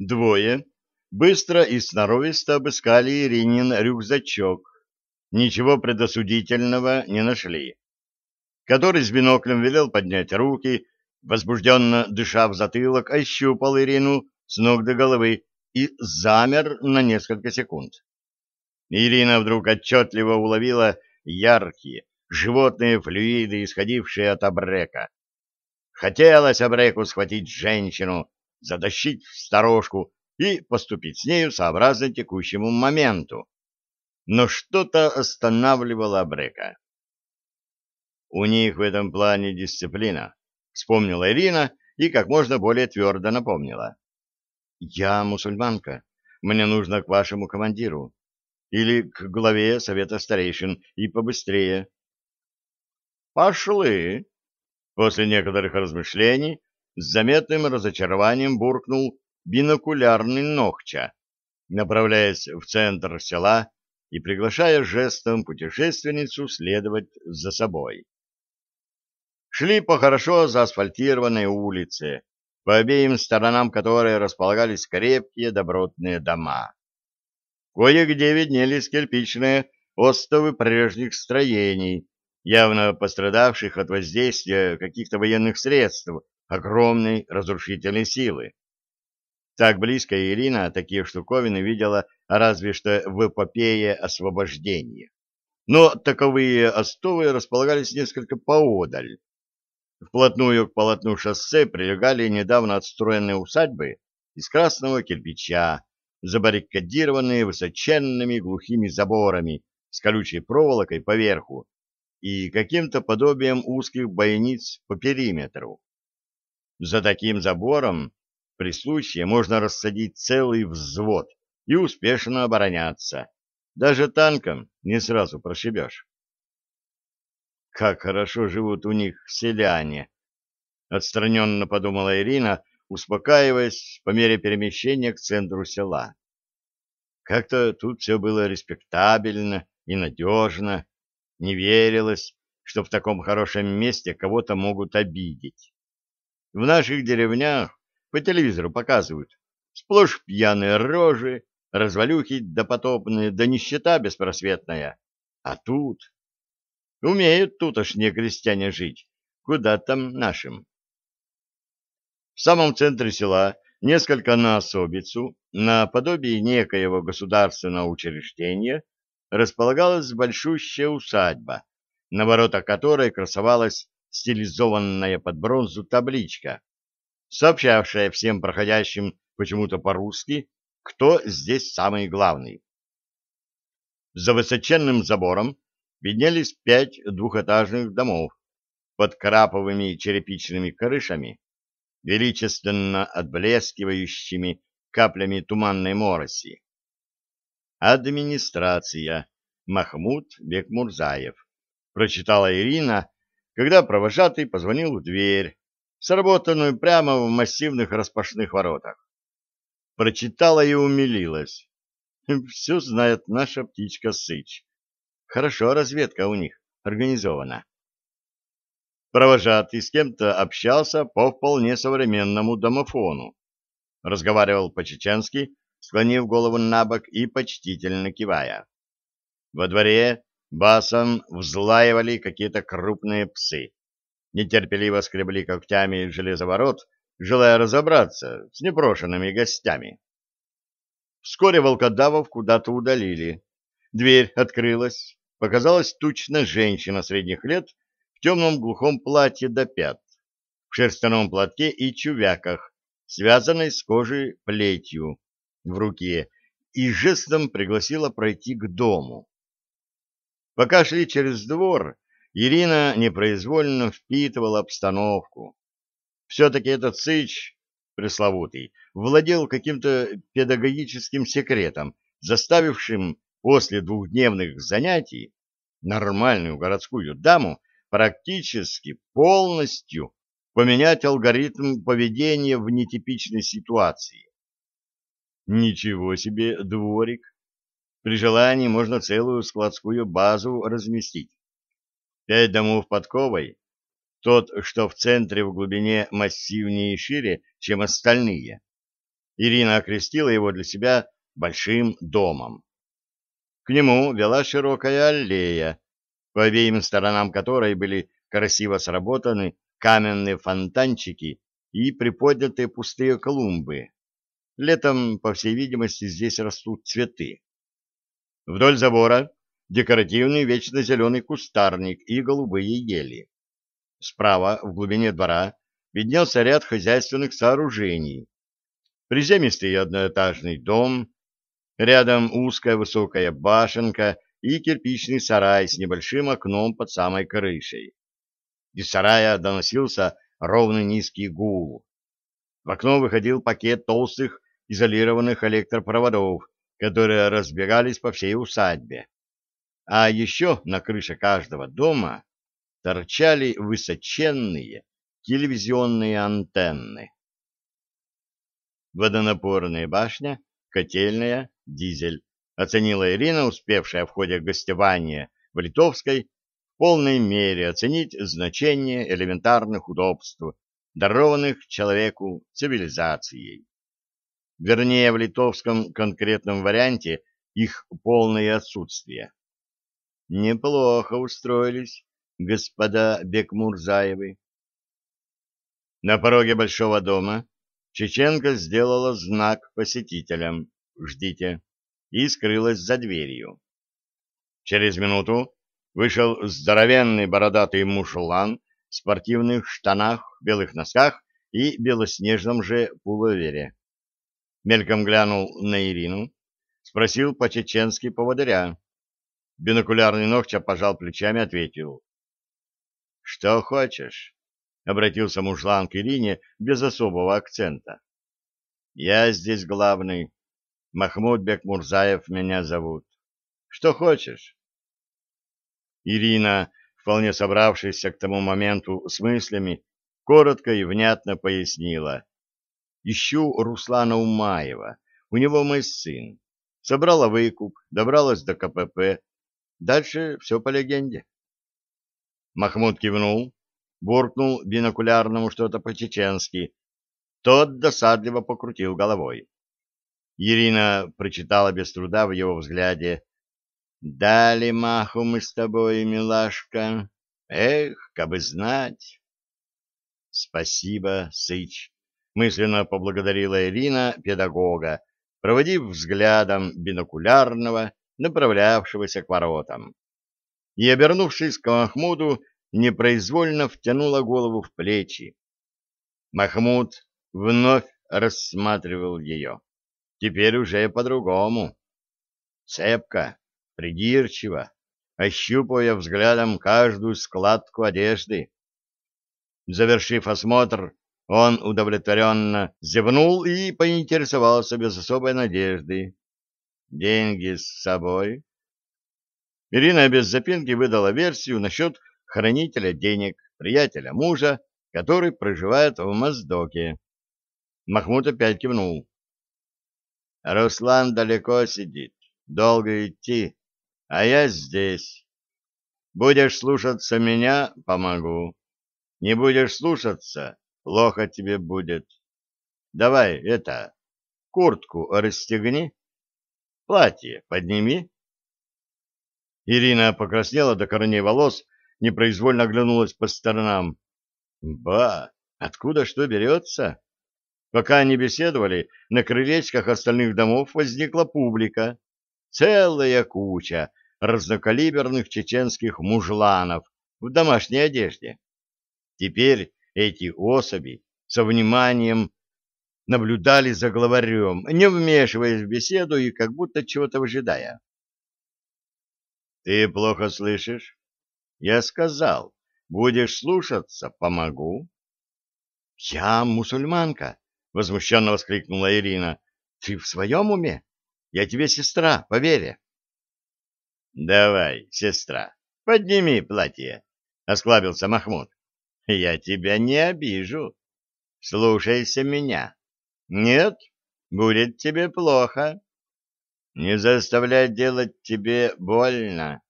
Двое быстро и сноровисто обыскали Иринин рюкзачок. Ничего предосудительного не нашли. Который с биноклем велел поднять руки, возбужденно дыша в затылок, ощупал Ирину с ног до головы и замер на несколько секунд. Ирина вдруг отчетливо уловила яркие, животные флюиды, исходившие от Абрека. Хотелось Абреку схватить женщину, затащить в сторожку и поступить с нею сообразно текущему моменту. Но что-то останавливало Абрека. У них в этом плане дисциплина, вспомнила Ирина и как можно более твердо напомнила. Я мусульманка, мне нужно к вашему командиру или к главе совета старейшин и побыстрее. Пошли. После некоторых размышлений с заметным разочарованием буркнул бинокулярный Ногча, направляясь в центр села и приглашая жестом путешественницу следовать за собой. Шли по хорошо заасфальтированной улице, по обеим сторонам которой располагались крепкие добротные дома. Кое-где виднелись кирпичные остовы прежних строений, явно пострадавших от воздействия каких-то военных средств огромной разрушительной силы. Так близко Ирина такие штуковины видела разве что в эпопее освобождения. Но таковые остовы располагались несколько поодаль. Вплотную к полотну шоссе прилегали недавно отстроенные усадьбы из красного кирпича, забаррикадированные высоченными глухими заборами с колючей проволокой поверху и каким-то подобием узких бойниц по периметру. За таким забором при случае можно рассадить целый взвод и успешно обороняться. Даже танком не сразу прошибешь. Как хорошо живут у них селяне, отстраненно подумала Ирина, успокаиваясь по мере перемещения к центру села. Как-то тут все было респектабельно и надежно, не верилось, что в таком хорошем месте кого-то могут обидеть. В наших деревнях по телевизору показывают сплошь пьяные рожи, развалюхи допотопные, да нищета беспросветная. А тут... Умеют тутошние крестьяне жить, куда там нашим. В самом центре села, несколько на особицу, наподобие некоего государственного учреждения, располагалась большущая усадьба, на воротах которой красовалась стилизованная под бронзу табличка, сообщавшая всем проходящим почему-то по-русски, кто здесь самый главный. За высоченным забором виднелись пять двухэтажных домов под краповыми черепичными крышами, величественно отблескивающими каплями туманной мороси. Администрация. Махмуд Бекмурзаев. Прочитала Ирина, когда провожатый позвонил в дверь, сработанную прямо в массивных распашных воротах. Прочитала и умилилась. Все знает наша птичка Сыч. Хорошо разведка у них организована. Провожатый с кем-то общался по вполне современному домофону. Разговаривал по-чеченски, склонив голову на бок и почтительно кивая. Во дворе басом взлаивали какие-то крупные псы. Нетерпеливо скребли когтями железоворот, желая разобраться с непрошенными гостями. Вскоре волкодавов куда-то удалили. Дверь открылась. Показалась тучная женщина средних лет в темном глухом платье до пят, в шерстяном платке и чувяках, связанной с кожей плетью в руке и жестом пригласила пройти к дому. Пока шли через двор, Ирина непроизвольно впитывала обстановку. Все-таки этот сыч, пресловутый, владел каким-то педагогическим секретом, заставившим после двухдневных занятий нормальную городскую даму практически полностью поменять алгоритм поведения в нетипичной ситуации. Ничего себе дворик! При желании можно целую складскую базу разместить. Пять домов подковой, тот, что в центре в глубине массивнее и шире, чем остальные. Ирина окрестила его для себя большим домом. К нему вела широкая аллея, по обеим сторонам которой были красиво сработаны каменные фонтанчики и приподнятые пустые клумбы. Летом, по всей видимости, здесь растут цветы. Вдоль забора декоративный вечно зеленый кустарник и голубые ели. Справа, в глубине двора, виднелся ряд хозяйственных сооружений. Приземистый одноэтажный дом, рядом узкая высокая башенка и кирпичный сарай с небольшим окном под самой крышей. Из сарая доносился ровный низкий гул. В окно выходил пакет толстых изолированных электропроводов, которые разбегались по всей усадьбе. А еще на крыше каждого дома торчали высоченные телевизионные антенны. Водонапорная башня, котельная, дизель, оценила Ирина, успевшая в ходе гостевания в Литовской в полной мере оценить значение элементарных удобств, дарованных человеку цивилизацией вернее, в литовском конкретном варианте их полное отсутствие. Неплохо устроились, господа Бекмурзаевы. На пороге большого дома Чеченко сделала знак посетителям «Ждите» и скрылась за дверью. Через минуту вышел здоровенный бородатый мушлан в спортивных штанах, белых носках и белоснежном же пуловере мельком глянул на Ирину, спросил по-чеченски поводыря. Бинокулярный ногча пожал плечами, ответил. — Что хочешь? — обратился мужлан к Ирине без особого акцента. — Я здесь главный. Махмуд Бекмурзаев меня зовут. Что хочешь? Ирина, вполне собравшаяся к тому моменту с мыслями, коротко и внятно пояснила. Ищу Руслана Умаева. У него мой сын. Собрала выкуп, добралась до КПП. Дальше все по легенде. Махмуд кивнул, буркнул бинокулярному что-то по-чеченски. Тот досадливо покрутил головой. Ирина прочитала без труда в его взгляде. «Дали маху мы с тобой, милашка. Эх, кабы знать!» «Спасибо, Сыч», мысленно поблагодарила Ирина педагога, проводив взглядом бинокулярного, направлявшегося к воротам. И, обернувшись к Махмуду, непроизвольно втянула голову в плечи. Махмуд вновь рассматривал ее. Теперь уже по-другому. Цепко, придирчиво, ощупывая взглядом каждую складку одежды. Завершив осмотр, он удовлетворенно зевнул и поинтересовался без особой надежды. «Деньги с собой?» Ирина без запинки выдала версию насчет хранителя денег, приятеля мужа, который проживает в Моздоке. Махмуд опять кивнул. «Руслан далеко сидит, долго идти, а я здесь. Будешь слушаться меня — помогу. Не будешь слушаться Плохо тебе будет. Давай, это, куртку расстегни, платье подними. Ирина покраснела до корней волос, непроизвольно оглянулась по сторонам. Ба, откуда что берется? Пока они беседовали, на крылечках остальных домов возникла публика. Целая куча разнокалиберных чеченских мужланов в домашней одежде. Теперь эти особи со вниманием наблюдали за главарем, не вмешиваясь в беседу и как будто чего-то выжидая. — Ты плохо слышишь? Я сказал, будешь слушаться, помогу. — Я мусульманка, — возмущенно воскликнула Ирина. — Ты в своем уме? Я тебе сестра, поверь. — Давай, сестра, подними платье, — осклабился Махмуд. Я тебя не обижу. Слушайся меня. Нет, будет тебе плохо. Не заставлять делать тебе больно.